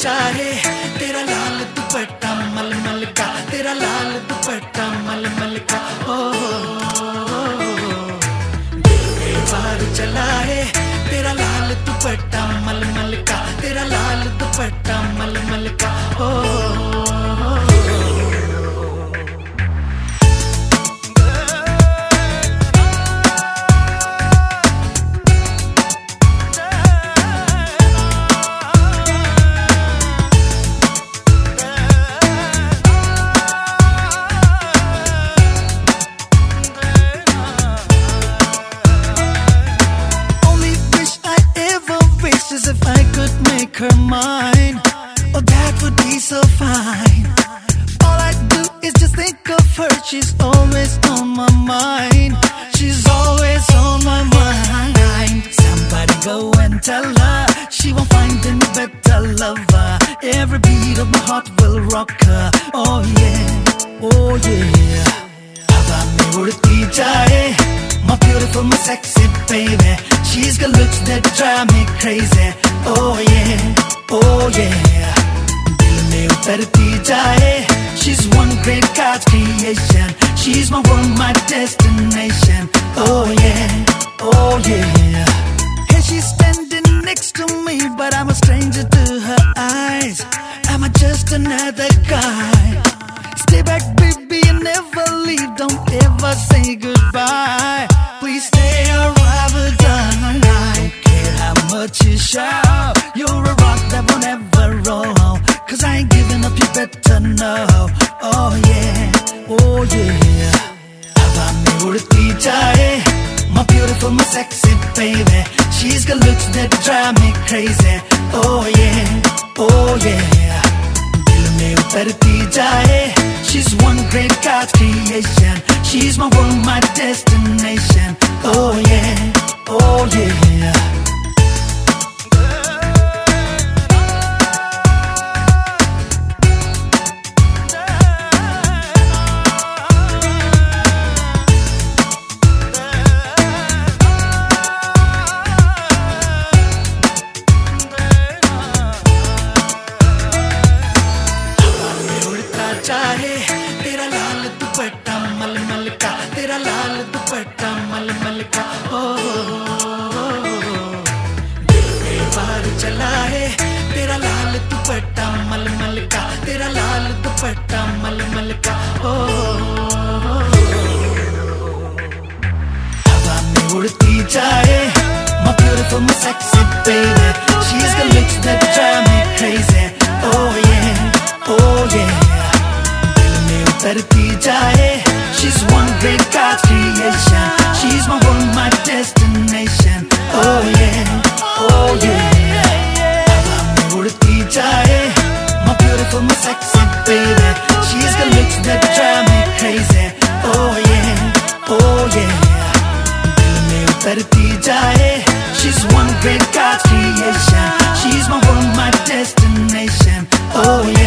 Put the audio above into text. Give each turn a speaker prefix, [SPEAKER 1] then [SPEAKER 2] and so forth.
[SPEAKER 1] चाहे, तेरा लाल दुपट्टा मलमल का, तेरा लाल दुपट्टा मलमल का, ओ दिल में बार चला है, तेरा लाल दुपट्टा मलमल का, तेरा लाल दुपट्टा मलमल If I could make her mine, oh, that would be so fine. All I do is just think of her, she's always on my mind. She's always on my mind. Somebody go and tell her she won't find any better lover. Every beat of my heart will rock her. Oh, yeah, oh, yeah. My beautiful, my sexy baby. She's got looks that drive me crazy Oh yeah, oh yeah दिल में उतरती जाए She's one great God's creation She's my world, my destination Oh yeah, oh yeah better know. Oh yeah, oh yeah. हवा में उड़ती जाए My beautiful, my sexy baby She's got looks that drive me crazy Oh yeah, oh yeah दिल में उतरती जाए She's one great God's creation She's my world, my destination Oh yeah, oh yeah तेरा लाल दुपट्टा मलमल का ओ में बार चला है तेरा लाल दुपट्टा मलमल का तेरा लाल दुपट्टा मलमल का ओ हवा में उड़ती जाए My beautiful, my sexy baby She's got looks that drive me crazy Oh yeah, oh yeah दिल में उतरती जाए She's one great God's creation. She's my world, my destination. Oh yeah, oh yeah. Abba murti jaye My beautiful, my sexy baby. She's got looks that drive me crazy. Oh yeah, oh yeah. दिल में उतरती जाए She's one great God's creation. She's my world, my destination. Oh yeah.